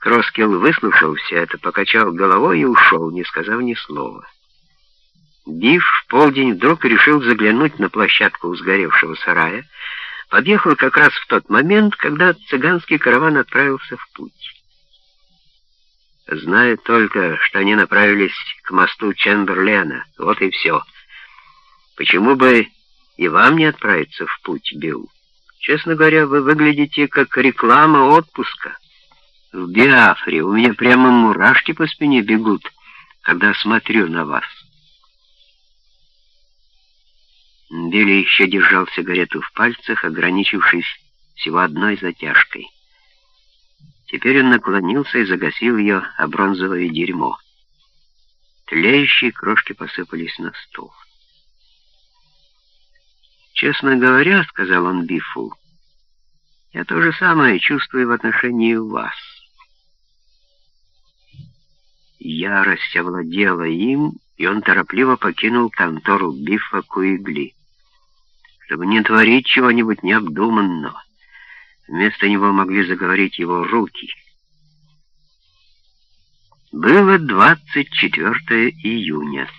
Кроскил выслушал все это, покачал головой и ушел, не сказав ни слова. Биф в полдень вдруг решил заглянуть на площадку у сгоревшего сарая, подъехал как раз в тот момент, когда цыганский караван отправился в путь. Зная только, что они направились к мосту Чемберлена, вот и все. Почему бы и вам не отправиться в путь, Билл? Честно говоря, вы выглядите как реклама отпуска. В Биафре у меня прямо мурашки по спине бегут, когда смотрю на вас. Билли еще держал сигарету в пальцах, ограничившись всего одной затяжкой. Теперь он наклонился и загасил ее о бронзовое дерьмо. Тлеющие крошки посыпались на стол. «Честно говоря, — сказал он Бифу, — я то же самое чувствую в отношении вас. Ярость овладела им, и он торопливо покинул контору Бифа Куигли чтобы не творить чего-нибудь необдуманного. Вместо него могли заговорить его руки. Было 24 июня.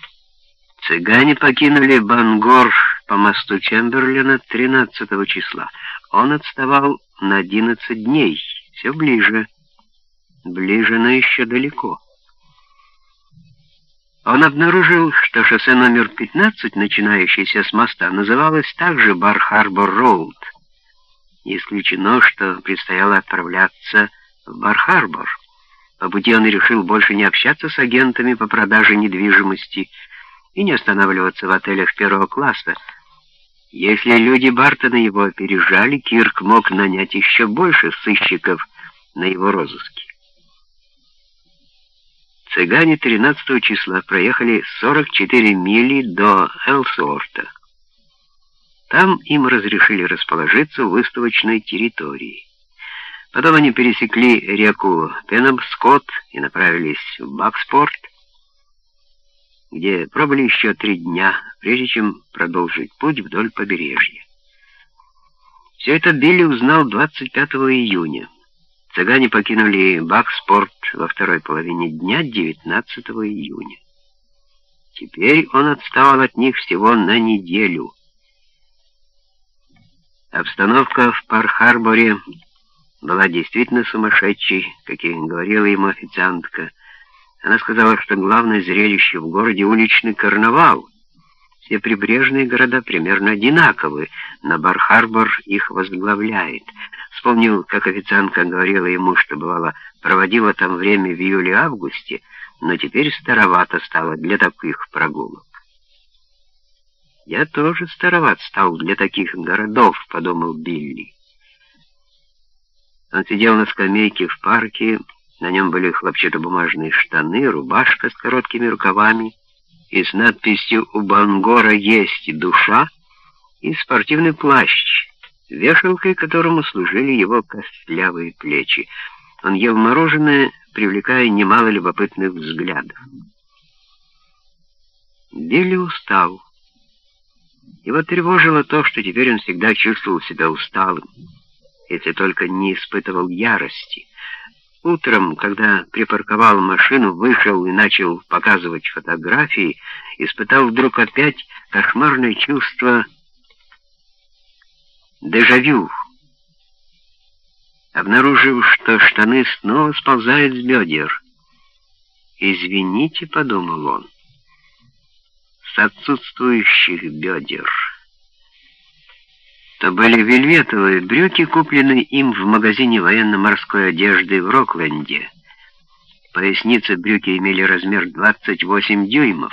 Цыгане покинули Бангор по мосту Чемберлина 13 числа. Он отставал на 11 дней, все ближе. Ближе, но еще далеко. Он обнаружил, что шоссе номер 15, начинающееся с моста, называлось также Бар-Харбор-Роуд. Исключено, что предстояло отправляться в Бар-Харбор. По пути он решил больше не общаться с агентами по продаже недвижимости и не останавливаться в отелях первого класса. Если люди Бартона его опережали, Кирк мог нанять еще больше сыщиков на его розыске. Цыгане 13 числа проехали 44 мили до Элсуорта. Там им разрешили расположиться в выставочной территории. Потом они пересекли реку Пенамскот и направились в Бакспорт, где пробыли еще три дня, прежде чем продолжить путь вдоль побережья. Все это Билли узнал 25 июня. Цыгане покинули Бакспорт во второй половине дня 19 июня. Теперь он отставал от них всего на неделю. Обстановка в Пар-Харборе была действительно сумасшедшей, как и говорила ему официантка. Она сказала, что главное зрелище в городе — уличный карнавал. Все прибрежные города примерно одинаковы, но Бар-Харбор их возглавляет — Вспомнил, как официантка говорила ему, что, бывало, проводила там время в июле-августе, но теперь старовато стало для таких прогулок. «Я тоже староват стал для таких городов», — подумал Билли. Он сидел на скамейке в парке, на нем были хлопчатобумажные штаны, рубашка с короткими рукавами и с надписью «У Бангора есть душа» и спортивный плащ, вешалкой которому служили его костлявые плечи. Он ел мороженое, привлекая немало любопытных взглядов. Билли устал. Его тревожило то, что теперь он всегда чувствовал себя усталым, если только не испытывал ярости. Утром, когда припарковал машину, вышел и начал показывать фотографии, испытал вдруг опять кошмарное чувство Дежавю. Обнаружив, что штаны снова сползают с бедер. «Извините», — подумал он, — «с отсутствующих бедер». То были вельветовые брюки, купленные им в магазине военно-морской одежды в Рокленде. Поясницы брюки имели размер 28 дюймов.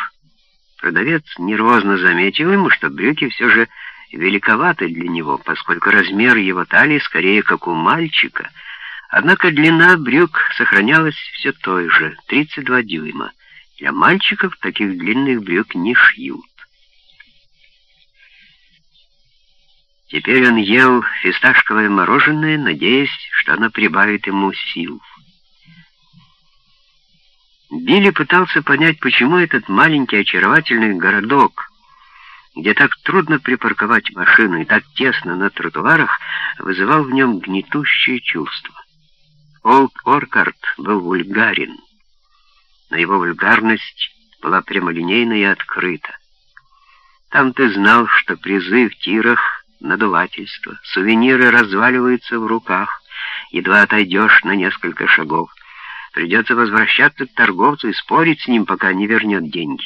Продавец нервозно заметил ему, что брюки все же великоваты для него, поскольку размер его талии скорее как у мальчика, однако длина брюк сохранялась все той же, 32 дюйма. Для мальчиков таких длинных брюк не шьют. Теперь он ел фисташковое мороженое, надеясь, что оно прибавит ему сил. Билли пытался понять, почему этот маленький очаровательный городок, где так трудно припарковать машину и так тесно на тротуарах, вызывал в нем гнетущее чувство. Олд Оркарт был вульгарен, но его вульгарность была прямолинейна и открыта. Там ты знал, что призы в тирах — надувательство, сувениры разваливаются в руках, едва отойдешь на несколько шагов. Придется возвращаться к торговцу и спорить с ним, пока не вернет деньги.